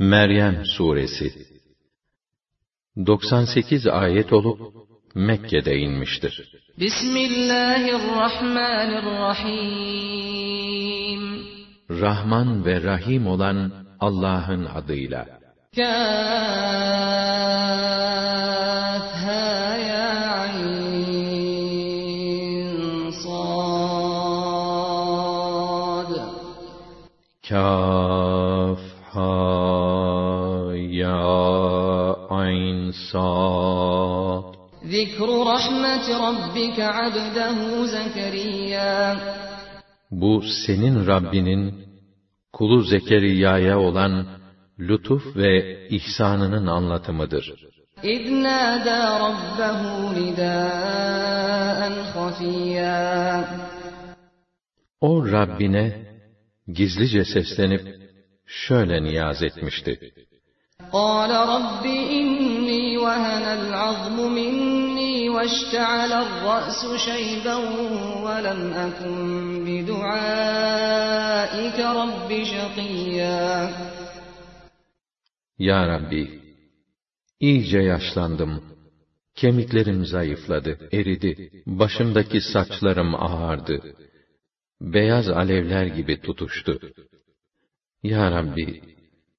Meryem Suresi 98 ayet olup Mekke'de inmiştir. Bismillahirrahmanirrahim Rahman ve Rahim olan Allah'ın adıyla. Kâf ha ya sad Kaf sad Zikru rahmeti rabbike abdehu Zekeriya Bu senin Rabbinin kulu Zekeriya'ya olan lütuf ve ihsanının anlatımıdır. إذ نادى ربه نداء خفيا O Rabbine gizlice seslenip şöyle niyaz etmişti. قال رب إني وهن العظم مني واشتعل الرأس شيبا ولم أكن بدعائك رب شقيا Ya Rabbi, iyice yaşlandım. Kemiklerim zayıfladı, eridi. Başımdaki saçlarım ağardı. Beyaz alevler gibi tutuştu. Ya Rabbi,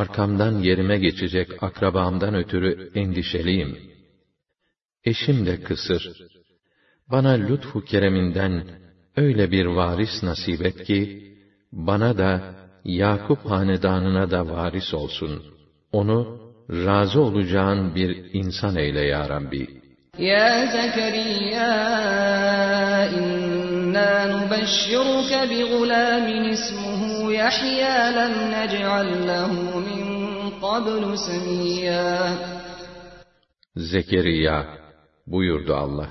arkamdan yerime geçecek akrabamdan ötürü endişeliyim. Eşim de kısır. Bana lütfu kereminden öyle bir varis nasip et ki, bana da Yakup hanedanına da varis olsun. Onu razı olacağın bir insan eyle ya Rabbi. Ya Zekeriya inna nubeshşiruke bi gulamin ismu يحيى لم نجعل له من قبل سميا Zekeriya buyurdu Allah.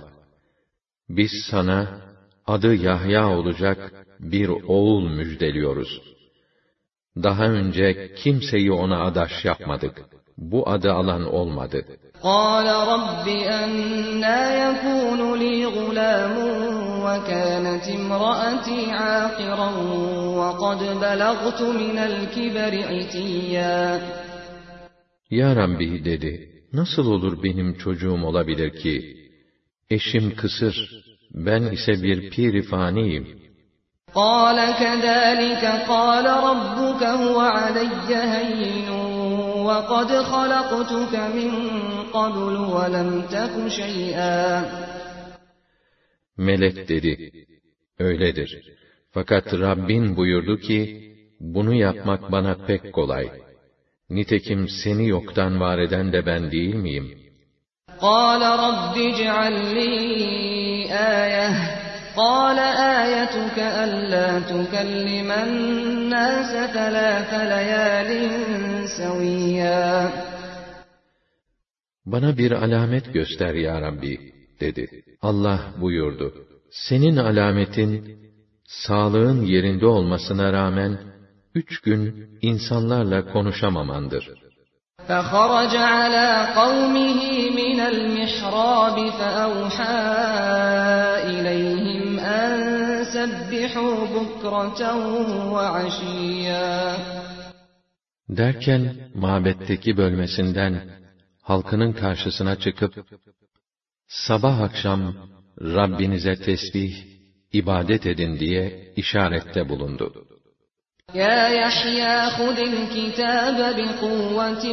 Biz sana adı Yahya olacak bir oğul müjdeliyoruz. Daha önce kimseyi ona adaş yapmadık. Bu adı alan olmadı. قال رب أنا يكون لي غلام وكانت امرأتي عاقرا وقد بلغت من الكبر عتيا Ya Rabbi dedi, nasıl olur benim çocuğum olabilir ki? Eşim kısır, ben ise bir pirifaniyim. قال كذلك قال ربك هو علي هين وقد خلقتك من قبل ولم تك شيئا Melek dedi, öyledir. Fakat Rabbin buyurdu ki, bunu yapmak bana pek kolay. Nitekim seni yoktan var eden de ben değil miyim? قال رب اجعل لي آية قال آيتك ألا تكلم الناس ثلاث ليال سويا Bana bir alamet göster ya Rabbi, dedi. Allah buyurdu. Senin alametin, sağlığın yerinde olmasına rağmen, üç gün insanlarla konuşamamandır. فخرج على قومه من المحراب فأوحى إليهم أن سبحوا بكرة وعشيا Derken, mabetteki bölmesinden, halkının karşısına çıkıp, sabah akşam Rabbinize tesbih, ibadet edin diye işarette bulundu. يا يحيى خذ الكتاب بقوة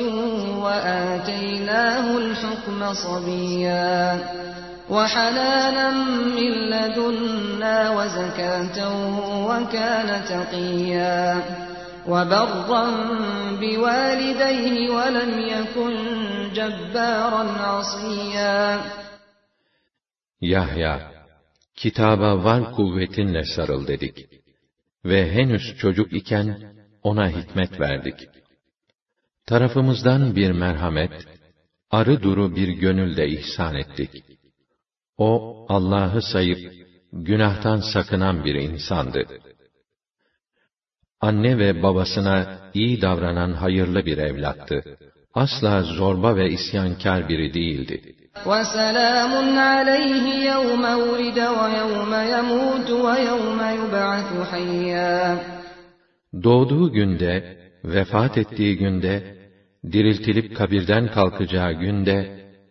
وآتيناه الحكم صبيا وحنانا من لدنا وزكاة وكان تقيا وبرا بوالديه ولم يكن جبارا عصيا Yahya, kitaba var kuvvetinle sarıl dedik. Ve henüz çocuk iken ona hikmet verdik. Tarafımızdan bir merhamet, arı duru bir gönül de ihsan ettik. O, Allah'ı sayıp, günahtan sakınan bir insandı. Anne ve babasına iyi davranan hayırlı bir evlattı. Asla zorba ve isyankar biri değildi. وَسَلَامٌ عَلَيْهِ يَوْمَ وُلِدَ وَيَوْمَ يَمُوتُ وَيَوْمَ يُبْعَثُ حَيًّا Doğduğu günde, vefat ettiği günde, diriltilip kabirden kalkacağı günde,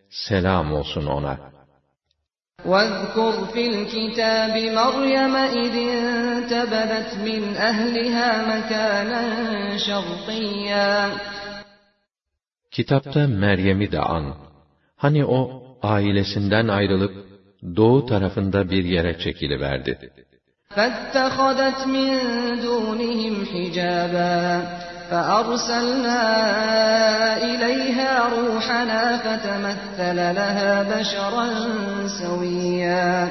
selam olsun ona. وَاذْكُرْ فِي الْكِتَابِ مَرْيَمَ إِذِ انْتَبَذَتْ مِنْ أَهْلِهَا مَكَانًا شَرْقِيًّا Kitapta Meryem'i de an. Hani o, ailesinden ayrılıp, doğu tarafında bir yere çekiliverdi. فَاتَّخَذَتْ مِنْ دُونِهِمْ حِجَابًا فَأَرْسَلْنَا إِلَيْهَا رُوحَنَا فَتَمَثَّلَ لَهَا بَشَرًا سَوِيًّا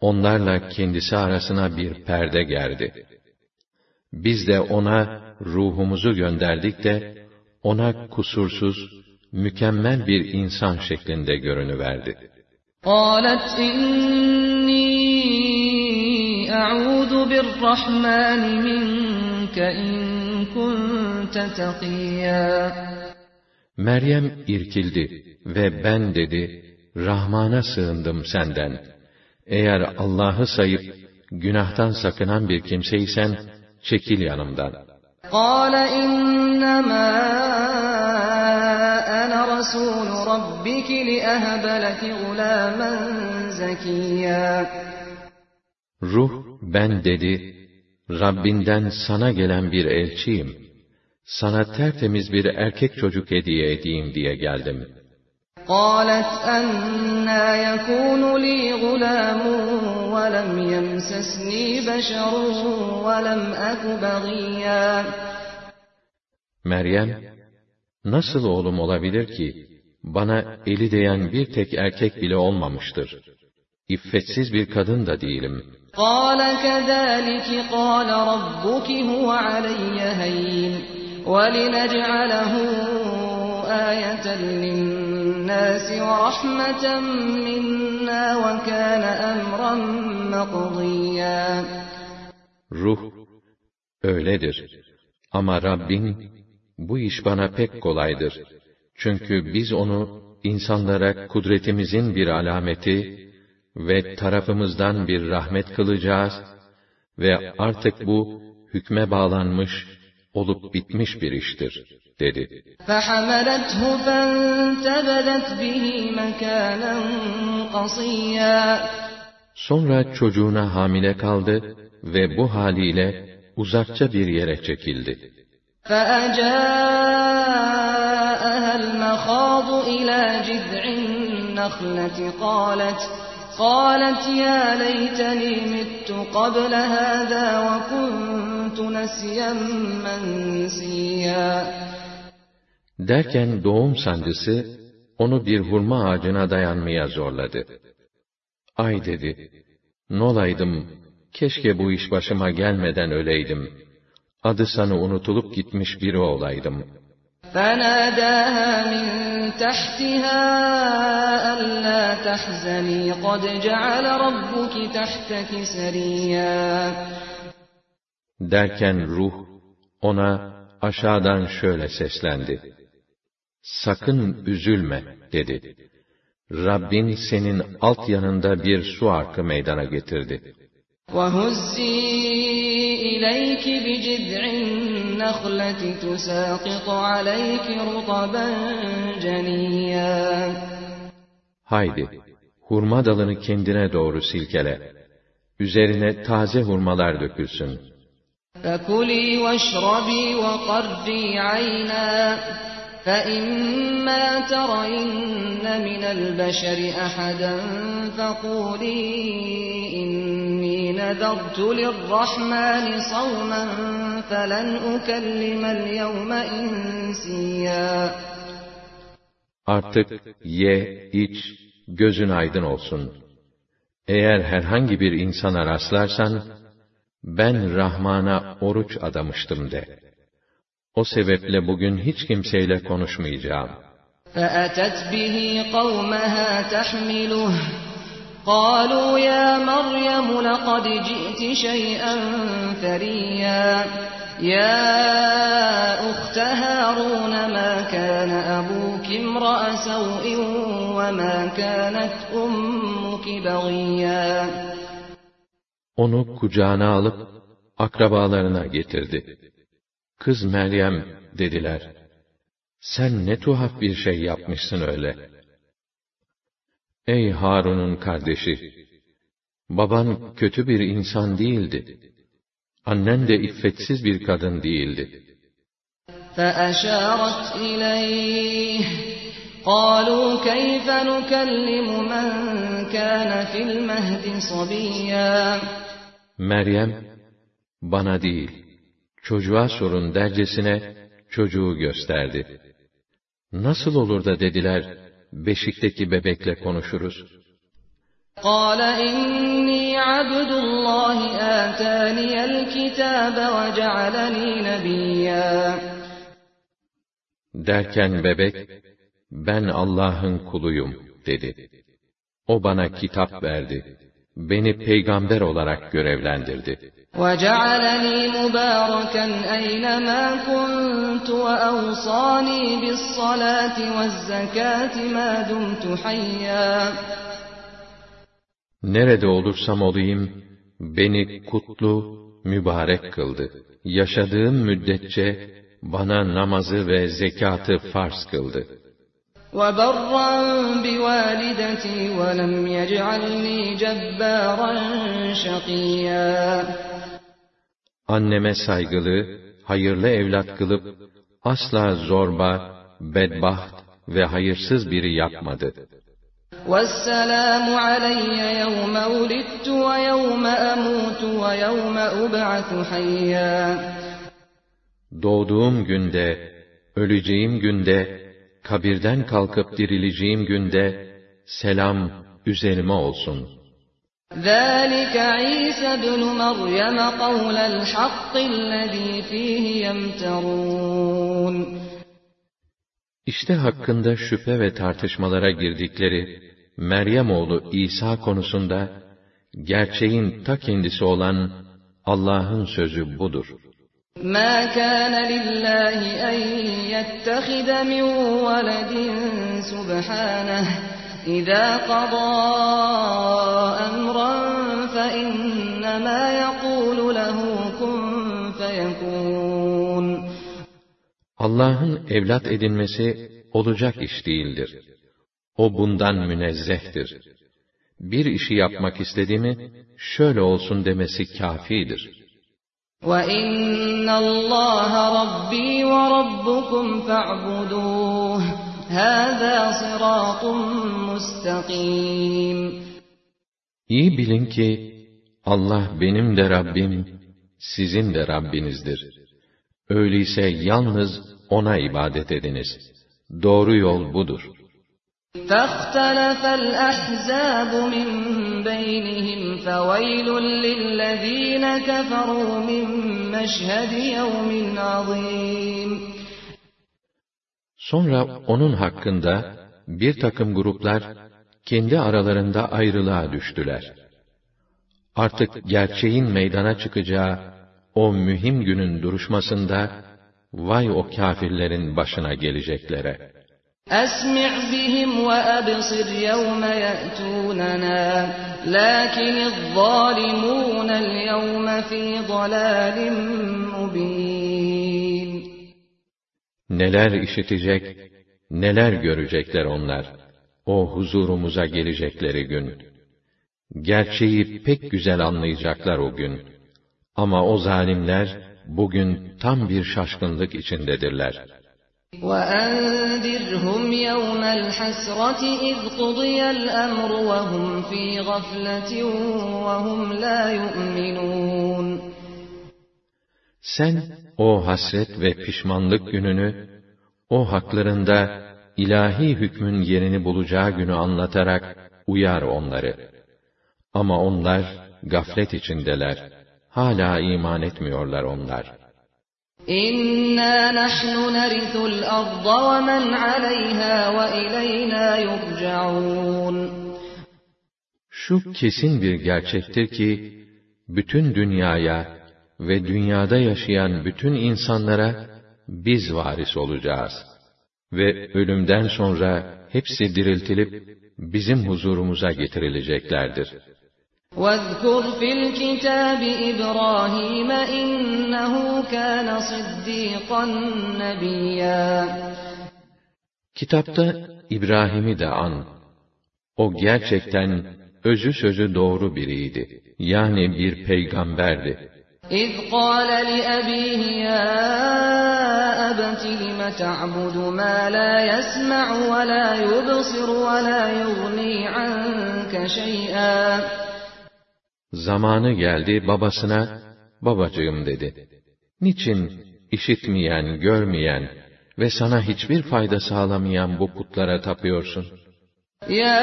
Onlarla kendisi arasına bir perde gerdi. Biz de ona ruhumuzu gönderdik de, ona kusursuz, mükemmel bir insan şeklinde görünüverdi. قَالَتْ إِنِّي أَعُوذُ بِالرَّحْمَنِ مِنْكَ إِنْ كُنْتَ تَقِيًّا Meryem irkildi ve ben dedi, Rahman'a sığındım senden. Eğer Allah'ı sayıp, günahtan sakınan bir kimseysen, çekil yanımdan. قَالَ إِنَّمَا أَنَا رَسُولُ رَبِّكِ لِأَهَبَ لَكِ غُلَامًا زَكِيًّا Ruh, ben dedi, Rabbinden sana gelen bir elçiyim. Sana tertemiz bir erkek çocuk hediye edeyim diye geldim. قالت أنا يكون لي غلام ولم يمسسني بشر ولم أك بغيا Meryem, nasıl oğlum olabilir ki, bana eli değen bir tek erkek bile olmamıştır. İffetsiz bir kadın da değilim.'' قال كذلك قال ربك هو علي هين ولنجعله آية للناس ورحمة منا وكان أمرا مقضيا Ruh, öyledir. Ama Rabbin, bu iş bana pek kolaydır. Çünkü biz onu insanlara kudretimizin bir alameti ve tarafımızdan bir rahmet kılacağız ve artık bu hükme bağlanmış, olup bitmiş bir iştir, dedi. فَحَمَلَتْهُ فَانْتَبَذَتْ بِهِ مَكَانًا قَصِيًّا Sonra çocuğuna hamile kaldı ve bu haliyle uzakça bir yere çekildi. فَأَجَاءَهَا الْمَخَاضُ إِلَى جِذْعِ النَّخْلَةِ قَالَتْ قالت يا ليتني مت قبل هذا وكنت نسيا منسيا Derken doğum sancısı onu bir hurma ağacına dayanmaya zorladı. Ay dedi, nolaydım, keşke bu iş başıma gelmeden öleydim. Adı sana unutulup gitmiş biri olaydım.'' فناداها من تحتها ألا تحزني قد جعل ربك تحتك سريا Derken ruh ona aşağıdan şöyle seslendi. Sakın üzülme dedi. Rabbin senin alt yanında bir su arkı meydana getirdi. وَهُزِّي إِلَيْكِ بِجِذْعِ النَّخْلَةِ تُسَاقِطُ عَلَيْكِ رُطَبًا جَنِيًّا Haydi, hurma dalını kendine doğru silkele. Üzerine taze hurmalar dökülsün. فَكُلِي وَاشْرَبِي وَقَرِّي عَيْنًا فَإِمَّا تَرَيِنَّ مِنَ الْبَشَرِ أَحَدًا فَقُولِي إِنِّي نَذَرْتُ لِلرَّحْمَنِ صَوْمًا فَلَنْ أُكَلِّمَ الْيَوْمَ إِنْسِيًّا Artık ye, iç, gözün aydın olsun. Eğer herhangi bir insana rastlarsan, ben Rahman'a oruç adamıştım de. O sebeple bugün hiç kimseyle konuşmayacağım. فَأَتَتْ بِهِ قَوْمَهَا تَحْمِلُهُ قالوا يا مريم لقد جئت شيئا فريا يا أخت هارون ما كان أبوك امرأ سوء وما كانت أمك بغيا Onu kucağına alıp akrabalarına getirdi. Kız Meryem dediler. Sen ne tuhaf bir şey yapmışsın öyle. Ey Harun'un kardeşi! Baban kötü bir insan değildi. Annen de iffetsiz bir kadın değildi. فَأَشَارَتْ إِلَيْهِ قَالُوا كَيْفَ نُكَلِّمُ مَنْ كَانَ فِي الْمَهْدِ صَبِيًّا Meryem, bana değil, çocuğa sorun dercesine çocuğu gösterdi. Nasıl olur da dediler, beşikteki bebekle konuşuruz. قال إني عبد الله آتاني الكتاب وجعلني نبيا Derken bebek, ben Allah'ın kuluyum, dedi. O bana kitap verdi. Beni peygamber olarak görevlendirdi. وجعلني مباركا أينما كنت وأوصاني بالصلاة والزكاة ما دمت حيا Nerede olursam olayım, beni kutlu, mübarek kıldı. Yaşadığım müddetçe, bana namazı ve zekatı farz kıldı. وبرا بوالدتي ولم يجعلني جبارا شقيا Anneme saygılı, hayırlı evlat kılıp, asla zorba, bedbaht ve hayırsız biri yapmadı. والسلام علي يوم ولدت ويوم أموت ويوم أبعث حيا Doğduğum günde, öleceğim günde, kabirden kalkıp dirileceğim günde, selam üzerime olsun. ذلك عيسى بن مريم قول الحق الذي فيه يمترون İşte hakkında şüphe ve tartışmalara girdikleri Meryem oğlu İsa konusunda gerçeğin ta kendisi olan Allah'ın sözü budur. ما كان لله أن يتخذ من ولد سبحانه إذا قضى أمرا فإنما يقول له كن فيكون Allah'ın evlat edinmesi olacak iş değildir. O bundan münezzehtir. Bir işi yapmak istedi mi, şöyle olsun demesi kafidir. وَإِنَّ اللَّهَ رَبِّي وَرَبُّكُمْ فَاعْبُدُوهُ هَذَا صِرَاطٌ مُسْتَقِيمٌ İyi bilin ki, Allah benim de Rabbim, sizin de Rabbinizdir. Öyleyse yalnız O'na ibadet ediniz. Doğru yol budur. فاختلف الأحزاب من بينهم فويل للذين كفروا من مشهد يوم عظيم Sonra onun hakkında bir takım gruplar kendi aralarında ayrılığa düştüler. Artık gerçeğin meydana çıkacağı o mühim günün duruşmasında vay o kâfirlerin başına geleceklere. أسمع بهم وأبصر يوم يأتوننا لكن الظالمون اليوم في ضلال مبين Neler işitecek, neler görecekler onlar, o huzurumuza gelecekleri gün. Gerçeği pek güzel anlayacaklar o gün. Ama o zalimler, bugün tam bir şaşkınlık içindedirler. وأنذرهم يوم الحسرة إذ قضي الأمر وهم في غفلة وهم لا يؤمنون Sen o hasret ve pişmanlık gününü, o haklarında ilahi hükmün yerini bulacağı günü anlatarak uyar onları. Ama onlar gaflet içindeler. Hala iman etmiyorlar onlar. İnna nahnu narithul arda ve men aleyha ve ileyna yurcaun. Şu kesin bir gerçektir ki, bütün dünyaya ve dünyada yaşayan bütün insanlara biz varis olacağız Ve ölümden sonra hepsi diriltilip bizim huzurumuza getirileceklerdir. وَاذْكُرْ فِي الْكِتَابِ إِبْرَاهِيمَ إِنَّهُ كَانَ صِدِّيقًا نَبِيًّا Kitapta İbrahim'i de an. O gerçekten özü sözü doğru biriydi. Yani bir peygamberdi. إِذْ قَالَ لِأَبِيهِ يَا أَبَتِ لِمَ تَعْبُدُ مَا لَا يَسْمَعُ وَلَا يُبْصِرُ وَلَا يُغْنِي عَنْكَ شَيْئًا Zamanı geldi babasına, babacığım dedi. Niçin işitmeyen, görmeyen ve sana hiçbir fayda sağlamayan bu putlara tapıyorsun? Ya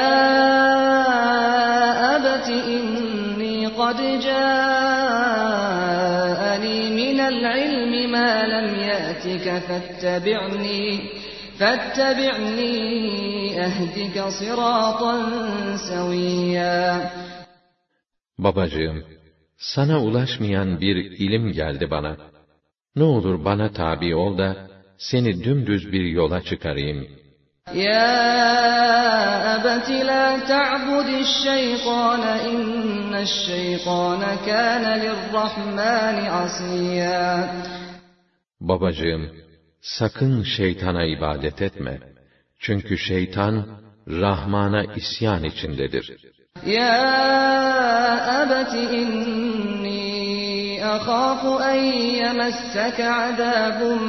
abati qad ca'ani minel ilmi ma lem ye'tike fettebi'ni fettebi'ni ehdike siratan seviyya Babacığım, sana ulaşmayan bir ilim geldi bana. Ne olur bana tabi ol da, seni dümdüz bir yola çıkarayım. Ya abati la ta'budiş şeytana inneş şeytana kana lirrahmani asiyya. Babacığım, sakın şeytana ibadet etme. Çünkü şeytan, Rahman'a isyan içindedir. Ya abati inni akhafu en yemesseke azabun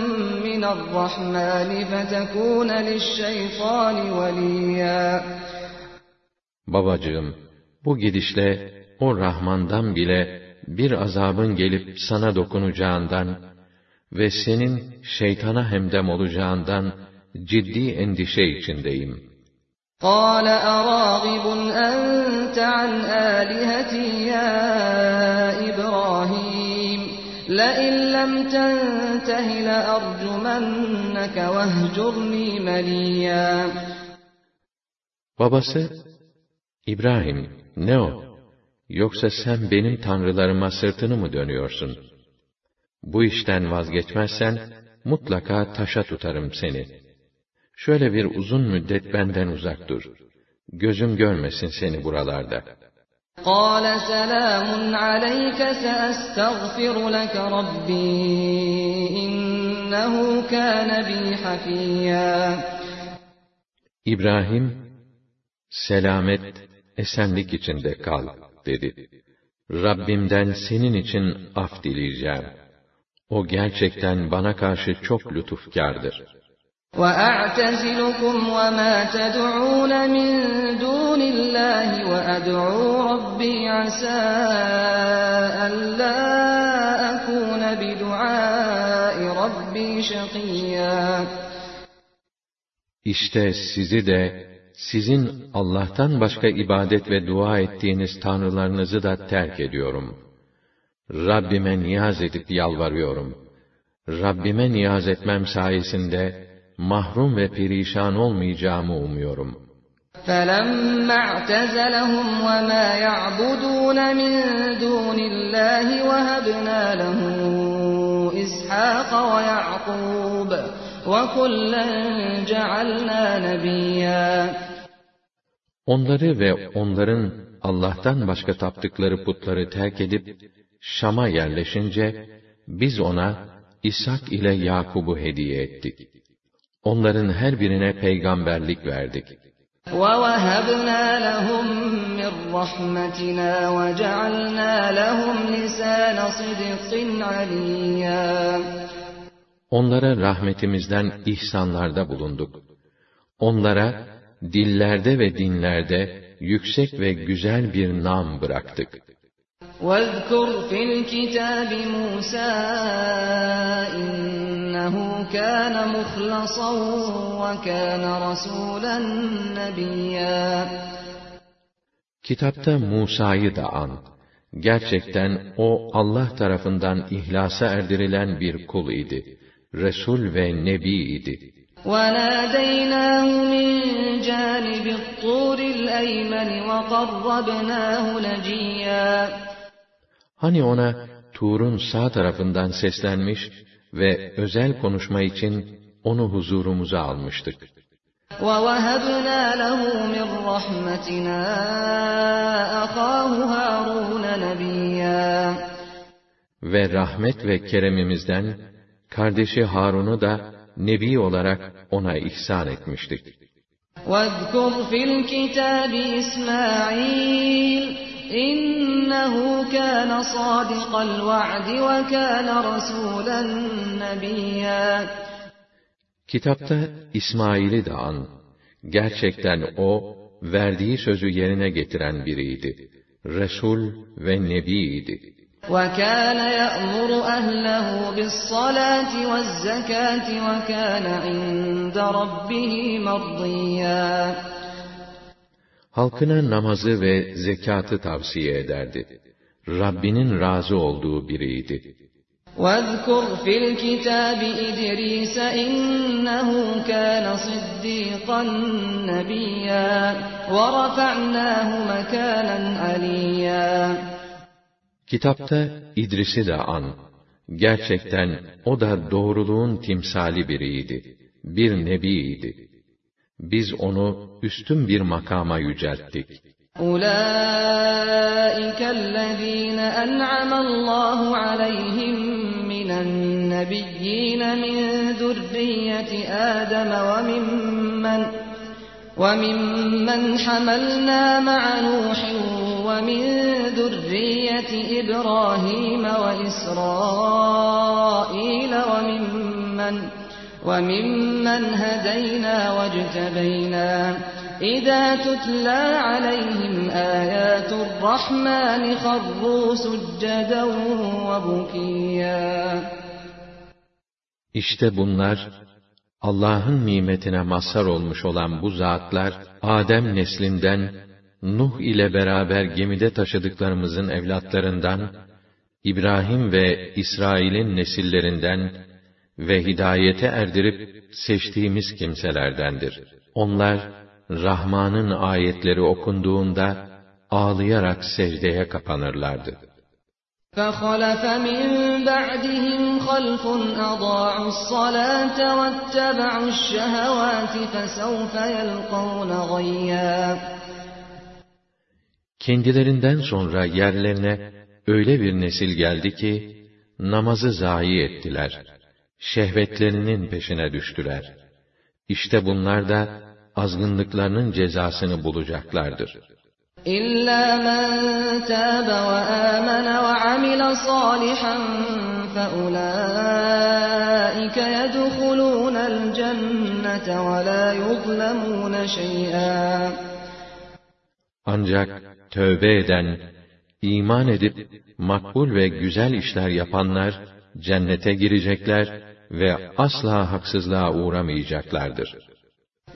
minarrahmani fetekune lişşeytani veliyya. Babacığım, bu gidişle o Rahman'dan bile bir azabın gelip sana dokunacağından ve senin şeytana hemdem olacağından ciddi endişe içindeyim.'' قال أراغب أنت عن آلهتي يا إبراهيم لئن لم تنته لأرجمنك واهجرني مليا Babası, İbrahim, ne o? Yoksa sen benim tanrılarıma sırtını mı dönüyorsun? Bu işten vazgeçmezsen, mutlaka taşa tutarım seni.'' Şöyle bir uzun müddet benden uzak dur. Gözüm görmesin seni buralarda. قال سلام عليك سأستغفر لك ربي إنه كان بي حفيا İbrahim, selamet, esenlik içinde kal, dedi. Rabbimden senin için af dileyeceğim. O gerçekten bana karşı çok lütufkardır.'' وَأَعْتَزِلُكُمْ وَمَا تَدْعُونَ مِن دُونِ اللَّهِ وَأَدْعُو رَبِّي عَسَىٰ أَلَّا أَكُونَ بِدُعَاءِ رَبِّي شَقِيًّا İşte sizi de, sizin Allah'tan başka ibadet ve dua ettiğiniz tanrılarınızı da terk ediyorum. Rabbime niyaz edip yalvarıyorum. Rabbime niyaz etmem sayesinde, mahrum ve perişan olmayacağımı umuyorum. فَلَمَّا اعْتَزَلَهُمْ وَمَا يَعْبُدُونَ مِن دُونِ اللَّهِ وَهَبْنَا لَهُ إِسْحَاقَ وَيَعْقُوبَ وَكُلًّا جَعَلْنَا نَبِيًّا Onları ve onların Allah'tan başka taptıkları putları terk edip Şam'a yerleşince biz ona İshak ile Yakub'u hediye ettik. Onların her birine peygamberlik verdik. وَوَهَبْنَا لَهُم مِّن رَّحْمَتِنَا وَجَعَلْنَا لَهُمْ لِسَانَ صِدْقٍ عَلِيًّا Onlara rahmetimizden ihsanlarda bulunduk. Onlara dillerde ve dinlerde yüksek ve güzel bir nam bıraktık. وَاذْكُرْ فِي الْكِتَابِ مُوسَىٰ إِنَّهُ كَانَ مُخْلَصًا وَكَانَ رَسُولًا نَبِيًّا Kitapta Musa'yı da an. Gerçekten o Allah tarafından ihlasa erdirilen bir kul idi. Resul ve Nebi idi. وَنَادَيْنَاهُ مِنْ جَانِبِ الطُّورِ الْأَيْمَنِ وَقَرَّبْنَاهُ نَجِيًّا Hani ona Tur'un sağ tarafından seslenmiş ve özel konuşma için onu huzurumuza almıştık. وَوَهَبْنَا لَهُ مِنْ رَحْمَتِنَا أَخَاهُ هَارُونَ نَبِيًّا Ve rahmet ve keremimizden kardeşi Harun'u da nebi olarak ona ihsan etmiştik. وَاذْكُرْ فِي الْكِتَابِ إِسْمَاعِيلَ إِنَّهُ كَانَ صَادِقَ الْوَعْدِ وَكَانَ رَسُولًا نَبِيًّا Kitapta İsmail'i de an. Gerçekten o, verdiği sözü yerine getiren biriydi. Resul ve Nebi'ydi. وَكَانَ يَأْمُرُ أَهْلَهُ بِالصَّلَاةِ وَالزَّكَاةِ وَكَانَ عِندَ رَبِّهِ مَرْضِيًّا Halkına namazı ve zekatı tavsiye ederdi. Rabbinin razı olduğu biriydi. وَاذْكُرْ فِي الْكِتَابِ إِدْرِيسَ إِنَّهُ كَانَ صِدِّيقًا نَبِيًّا وَرَفَعْنَاهُ مَكَانًا عَلِيًّا Kitapta İdris'i de an. Gerçekten o da doğruluğun timsali biriydi. Bir nebiydi. Biz onu üstün bir makama yücelttik. أُولَٰئِكَ الَّذِينَ أَنْعَمَ اللَّهُ عَلَيْهِم مِّنَ النَّبِيِّينَ مِن ذُرِّيَّةِ آدَمَ وَمِمَّنْ وَمِمَّنْ حَمَلْنَا مَعَ نُوحٍ وَمِن ذُرِّيَّةِ إِبْرَاهِيمَ وَإِسْرَائِيلَ وَمِمَّنْ وَمِمَّنْ هَدَيْنَا وَاجْتَبَيْنَا إِذَا تُتْلَى عَلَيْهِمْ آيَاتُ الرَّحْمَنِ خَرُّوا سُجَّدًا وَبُكِيًّا İşte bunlar, Allah'ın nimetine mazhar olmuş olan bu zatlar, Adem neslinden, Nuh ile beraber gemide taşıdıklarımızın evlatlarından, İbrahim ve İsrail'in nesillerinden ve hidayete erdirip seçtiğimiz kimselerdendir. Onlar, Rahman'ın ayetleri okunduğunda, ağlayarak secdeye kapanırlardı. فَخَلَفَ مِن بَعْدِهِمْ خَلْفٌ أَضَاعُوا الصَّلَاةَ وَاتَّبَعُوا الشَّهَوَاتِ فَسَوْفَ يَلْقَوْنَ غَيًّا Kendilerinden sonra yerlerine öyle bir nesil geldi ki, namazı zayi ettiler. şehvetlerinin peşine düştüler. İşte bunlar da azgınlıklarının cezasını bulacaklardır. İlla men tâbe ve âmene ve amile salihan fe ulâike yedhulûnel cennete ve lâ yuzlemûne şey'â. Ancak tövbe eden, iman edip makbul ve güzel işler yapanlar cennete girecekler ve asla haksızlığa uğramayacaklardır.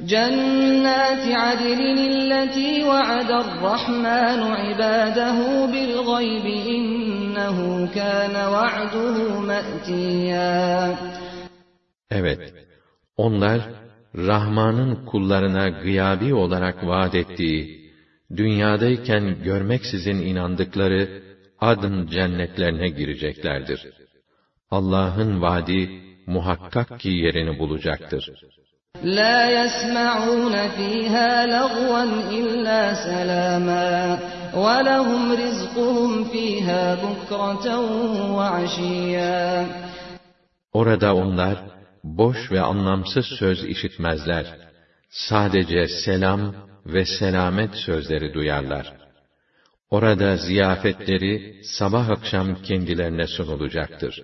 Cennet adilin illeti va'ada rahman ibadahu bil gaybi innehu kana va'duhu ma'tiya. Evet, onlar Rahman'ın kullarına gıyabi olarak vaad ettiği, dünyadayken görmeksizin inandıkları adın cennetlerine gireceklerdir. Allah'ın vaadi muhakkak ki yerini bulacaktır. لَا يَسْمَعُونَ فِيهَا لَغْوًا إِلَّا سَلَامًا وَلَهُمْ رِزْقُهُمْ فِيهَا بُكْرَةً وَعَشِيًّا Orada onlar, boş ve anlamsız söz işitmezler. Sadece selam ve selamet sözleri duyarlar. Orada ziyafetleri sabah akşam kendilerine sunulacaktır.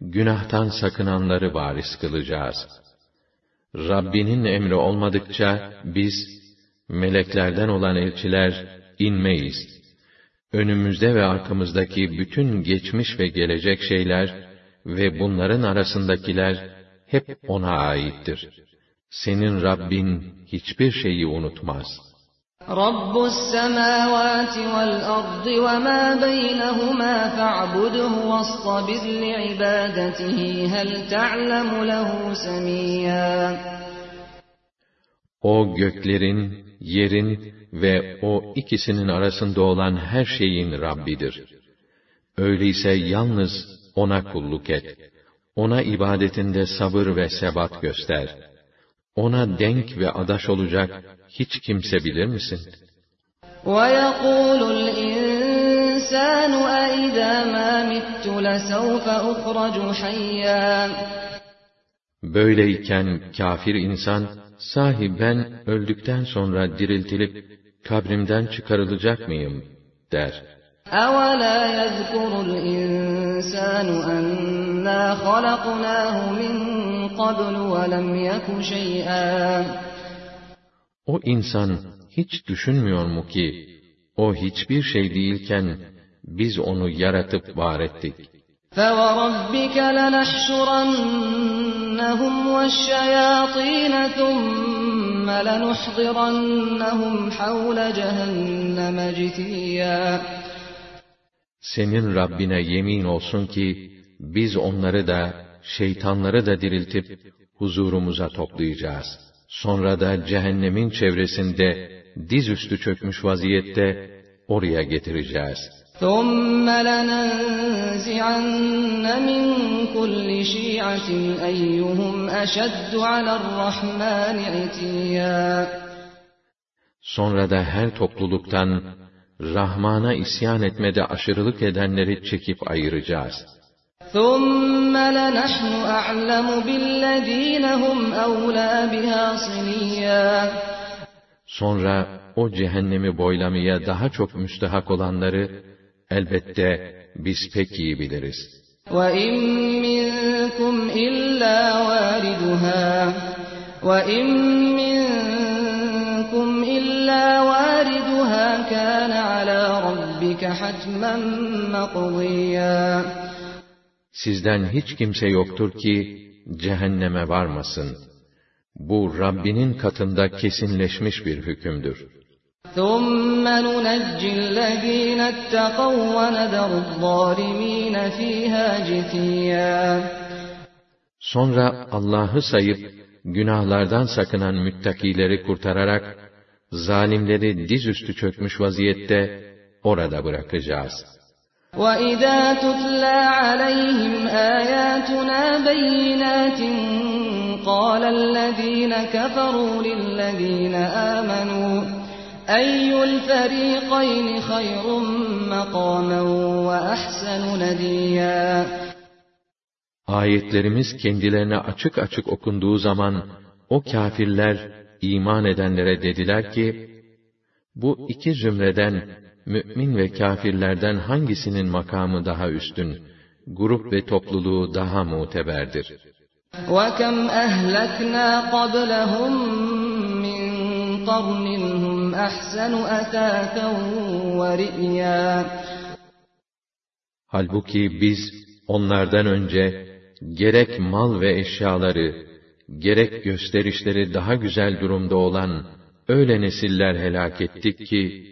günahtan sakınanları varis kılacağız. Rabbinin emri olmadıkça, biz, meleklerden olan elçiler, inmeyiz. Önümüzde ve arkamızdaki bütün geçmiş ve gelecek şeyler ve bunların arasındakiler hep O'na aittir. Senin Rabbin hiçbir şeyi unutmaz.'' رب السماوات والأرض وما بينهما فاعبده واصطبر لعبادته هل تعلم له سميا O göklerin, yerin ve o ikisinin arasında olan her şeyin Rabbidir. Öyleyse yalnız O'na kulluk et. O'na ibadetinde sabır ve sebat göster. Ona denk ve adaş olacak hiç kimse bilir misin? وَيَقُولُ الْاِنْسَانُ اَاِذَا مَا مِتُّ لَسَوْفَ اُخْرَجُ حَيًّا Böyleyken kafir insan, sahi ben öldükten sonra diriltilip kabrimden çıkarılacak mıyım der. أَوَلَا يَذْكُرُ الْاِنْسَانُ أَنَّا خَلَقْنَاهُ مِنْ قَبْلُ وَلَمْ يَكُ شَيْئًا o insan hiç düşünmüyor mu ki, o hiçbir şey değilken, biz onu yaratıp var ettik. فَوَرَبِّكَ لَنَحْشُرَنَّهُمْ وَالشَّيَاطِينَ ثُمَّ لَنُحْضِرَنَّهُمْ حَوْلَ جَهَنَّمَ جِثِيًّا Senin Rabbine yemin olsun ki, biz onları da, şeytanları da diriltip, huzurumuza toplayacağız.'' Sonra da cehennemin çevresinde dizüstü çökmüş vaziyette oraya getireceğiz. ثُمَّ لَنَنزِعَنَّ مِنْ كُلِّ شِيعَةٍ أَيُّهُمْ أَشَدُّ عَلَى الرَّحْمَنِ عِتِيًّا Sonra da her topluluktan Rahman'a isyan etmede aşırılık edenleri çekip ayıracağız. ثُمَّ لَنَحْنُ أَعْلَمُ بِالَّذ۪ينَ هُمْ أَوْلَى بِهَا صِلِيًّا Sonra o cehennemi boylamaya daha çok müstehak olanları elbette biz pek iyi biliriz. وَاِنْ مِنْكُمْ إِلَّا وَارِدُهَا وَاِنْ مِنْكُمْ إِلَّا وَارِدُهَا كَانَ عَلَى رَبِّكَ حَتْمًا مَقْضِيًّا Sizden hiç kimse yoktur ki cehenneme varmasın. Bu Rabbinin katında kesinleşmiş bir hükümdür. ثُمَّ نُنَجِّ الَّذ۪ينَ اتَّقَوْا وَنَذَرُ الظَّالِم۪ينَ ف۪يهَا جِثِيًّا Sonra Allah'ı sayıp, günahlardan sakınan müttakileri kurtararak, zalimleri dizüstü çökmüş vaziyette orada bırakacağız.'' وَإِذَا تُتْلَى عَلَيْهِمْ آيَاتُنَا بَيِّنَاتٍ قَالَ الَّذ۪ينَ كَفَرُوا لِلَّذ۪ينَ آمَنُوا اَيُّ الْفَر۪يقَيْنِ خَيْرٌ مَقَامًا وَأَحْسَنُ نَد۪يًّا Ayetlerimiz kendilerine açık açık okunduğu zaman, o kafirler, iman edenlere dediler ki, bu iki zümreden mümin ve kâfirlerden hangisinin makamı daha üstün, grup ve topluluğu daha muteberdir? وَكَمْ أَهْلَكْنَا قَبْلَهُمْ مِنْ قَرْنٍ هُمْ أَحْسَنُ أَثَاثًا وَرِئْيًا Halbuki biz onlardan önce gerek mal ve eşyaları, gerek gösterişleri daha güzel durumda olan öyle nesiller helak ettik ki,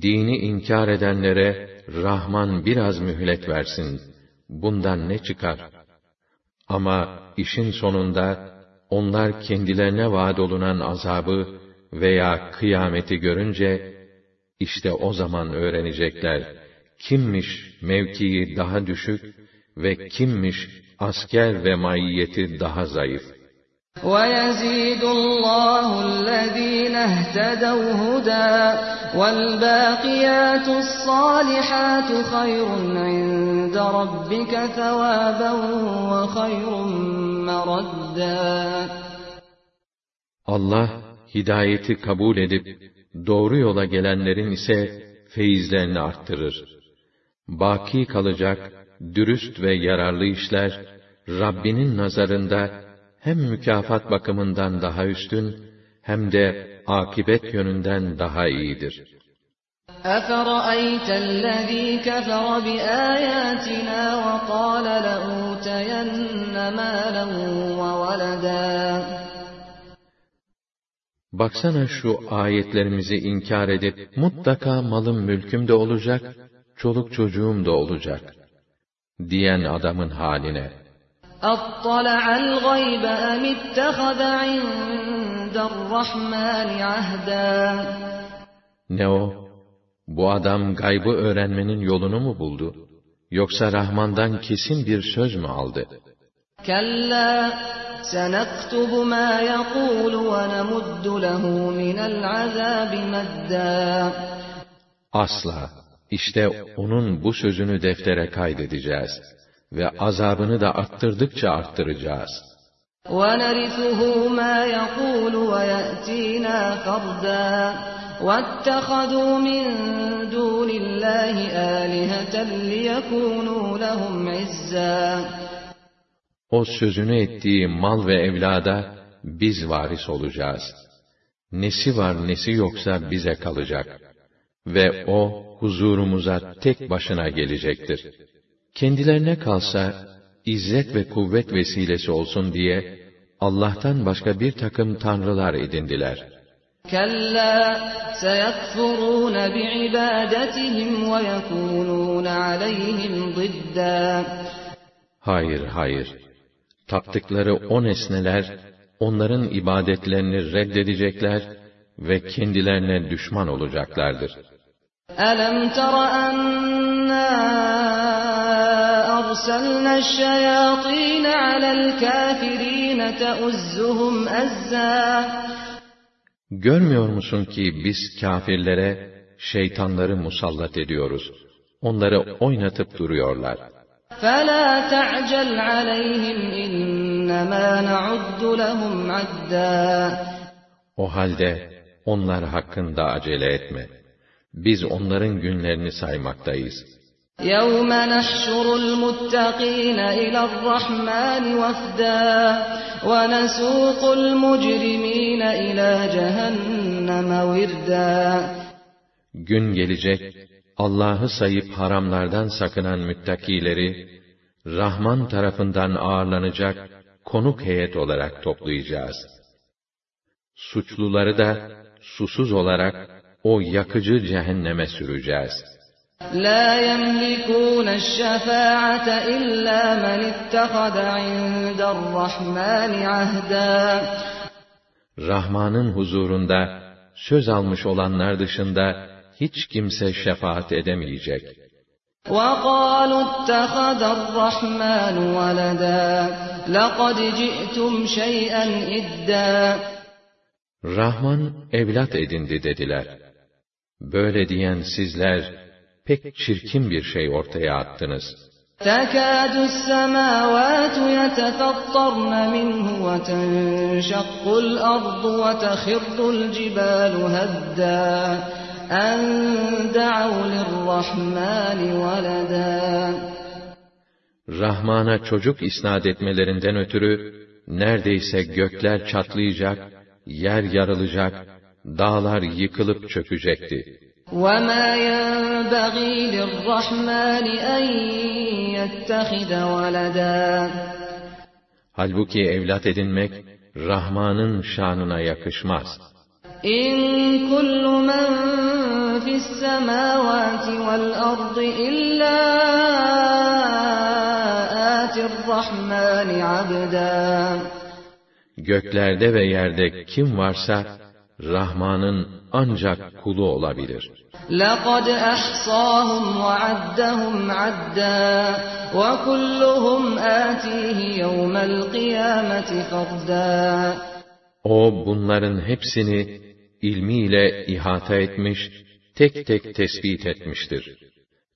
dini inkar edenlere Rahman biraz mühlet versin. Bundan ne çıkar? Ama işin sonunda onlar kendilerine vaad olunan azabı veya kıyameti görünce işte o zaman öğrenecekler kimmiş mevkii daha düşük ve kimmiş asker ve maiyeti daha zayıf. وَيَزِيدُ اللّٰهُ الَّذ۪ينَ اهْتَدَوْا هُدًى وَالْبَاقِيَاتُ الصَّالِحَاتُ خَيْرٌ عِنْدَ رَبِّكَ ثَوَابًا وَخَيْرٌ مَرَدًّا Allah, hidayeti kabul edip, doğru yola gelenlerin ise feyizlerini arttırır. Baki kalacak, dürüst ve yararlı işler, Rabbinin nazarında hem mükafat bakımından daha üstün, hem de akibet yönünden daha iyidir. أَفَرَأَيْتَ الَّذ۪ي كَفَرَ بِآيَاتِنَا وَقَالَ لَأُوتَيَنَّ مَالًا وَوَلَدًا Baksana şu ayetlerimizi inkar edip, mutlaka malım mülküm de olacak, çoluk çocuğum da olacak, diyen adamın haline. أَطَّلَعَ الْغَيْبَ أَمِ اتَّخَذَ عِنْدَ الرَّحْمَنِ عَهْدًا Ne o? Bu adam gaybı öğrenmenin yolunu mu buldu? Yoksa Rahman'dan kesin bir söz mü aldı? كَلَّا سَنَكْتُبُ مَا يَقُولُ وَنَمُدُّ لَهُ مِنَ الْعَذَابِ مَدًّا Asla. İşte onun bu sözünü deftere kaydedeceğiz ve azabını da arttırdıkça arttıracağız. وَنَرِثُهُ مَا يَقُولُ وَيَأْتِينَا فَرْدًا وَاتَّخَذُوا مِن دُونِ اللّٰهِ آلِهَةً لِيَكُونُوا لَهُمْ O sözünü ettiği mal ve evlada biz varis olacağız. Nesi var nesi yoksa bize kalacak. Ve o huzurumuza tek başına gelecektir Kendilerine kalsa, izzet ve kuvvet vesilesi olsun diye, Allah'tan başka bir takım tanrılar edindiler. كَلَّا سَيَكْفُرُونَ بِعِبَادَتِهِمْ وَيَكُونُونَ عَلَيْهِمْ ضِدًّا Hayır, hayır. Taptıkları o nesneler, onların ibadetlerini reddedecekler ve kendilerine düşman olacaklardır. أَلَمْ تَرَ أَنَّا وَأَرْسَلْنَا الشَّيَاطِينَ عَلَى الْكَافِرِينَ تَؤُزُّهُمْ أَزًّا Görmüyor musun ki biz kafirlere şeytanları musallat ediyoruz. Onları oynatıp duruyorlar. فَلَا تَعْجَلْ عَلَيْهِمْ اِنَّمَا نَعُدُّ لَهُمْ عَدَّا O halde onlar hakkında acele etme. Biz onların günlerini saymaktayız. يَوْمَ نَحْشُرُ الْمُتَّقِينَ إِلَى الرَّحْمَنِ وَفْدًا وَنَسُوقُ الْمُجْرِمِينَ إِلَى جَهَنَّمَ وِرْدًا Gün gelecek, Allah'ı sayıp haramlardan sakınan müttakileri, Rahman tarafından ağırlanacak konuk heyet olarak toplayacağız. Suçluları da susuz olarak o yakıcı cehenneme süreceğiz. لَا يَمْلِكُونَ الشَّفَاعَةَ إِلَّا مَنِ اتَّخَذَ عِندَ الرَّحْمَنِ عَهْدًا Rahman'ın huzurunda söz almış olanlar dışında hiç kimse şefaat edemeyecek. وَقَالُوا اتَّخَذَ الرَّحْمَنُ وَلَدًا لَقَدْ جِئْتُمْ شَيْئًا إِدًّا Rahman evlat edindi dediler. Böyle diyen sizler pek çirkin bir şey ortaya attınız. تَكَادُ السَّمَاوَاتُ يَتَفَطَّرْنَ مِنْهُ وَتَنشَقُّ الْأَرْضُ وَتَخِرُّ الْجِبَالُ هَدًّا أَنْ دَعَوْا لِلرَّحْمَنِ وَلَدًا Rahman'a çocuk isnat etmelerinden ötürü neredeyse gökler çatlayacak, yer yarılacak, dağlar yıkılıp çökecekti. وَمَا يَنْبَغِي لِلرَّحْمَنِ أَنْ يَتَّخِذَ وَلَدًا Halbuki evlat edinmek Rahman'ın şanına yakışmaz. إِنْ كُلُّ مَنْ فِي السَّمَاوَاتِ وَالْأَرْضِ إِلَّا آتِ الرَّحْمَنِ عَبْدًا Göklerde ve yerde kim varsa Rahman'ın ancak kulu olabilir. لَقَدْ أَحْصَاهُمْ وَعَدَّهُمْ عَدًّا وَكُلُّهُمْ آتِيهِ يَوْمَ الْقِيَامَةِ فَرْدًا O bunların hepsini ilmiyle ihata etmiş, tek tek tespit etmiştir.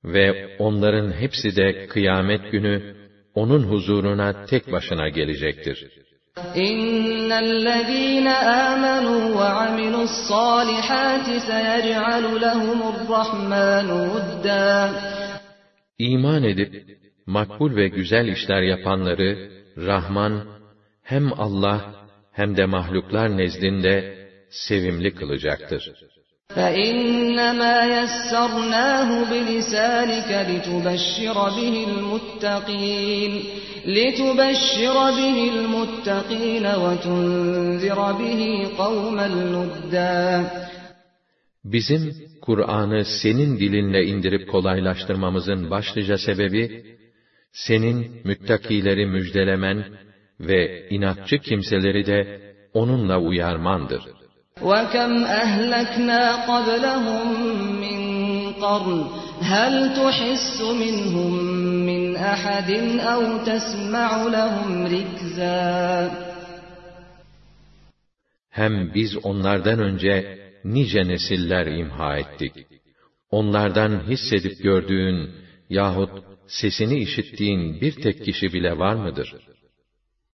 Ve onların hepsi de kıyamet günü onun huzuruna tek başına gelecektir. إن الذين آمنوا وعملوا الصالحات سيجعل لهم الرحمن ودا İman edip, makbul ve güzel işler yapanları, Rahman, hem Allah, hem de mahluklar nezdinde sevimli kılacaktır. فإنما يسرناه بلسانك لتبشر به المتقين لتبشر به المتقين وتنذر به قوما لدا Bizim Kur'an'ı senin dilinle indirip kolaylaştırmamızın başlıca sebebi, senin müttakileri müjdelemen ve inatçı kimseleri de onunla uyarmandır. وَكَمْ أَهْلَكْنَا قَبْلَهُمْ مِنْ قَرْنٍ هَلْ تُحِسُّ مِنْهُمْ مِنْ أَحَدٍ أَوْ تَسْمَعُ لَهُمْ رِكْزًا Hem biz onlardan önce nice nesiller imha ettik. Onlardan hissedip gördüğün yahut sesini işittiğin bir tek kişi bile var mıdır?'